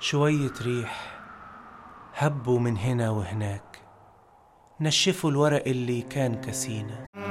شوية ريح هبوا من هنا وهناك. نشفوا الورق اللي كان كسينا.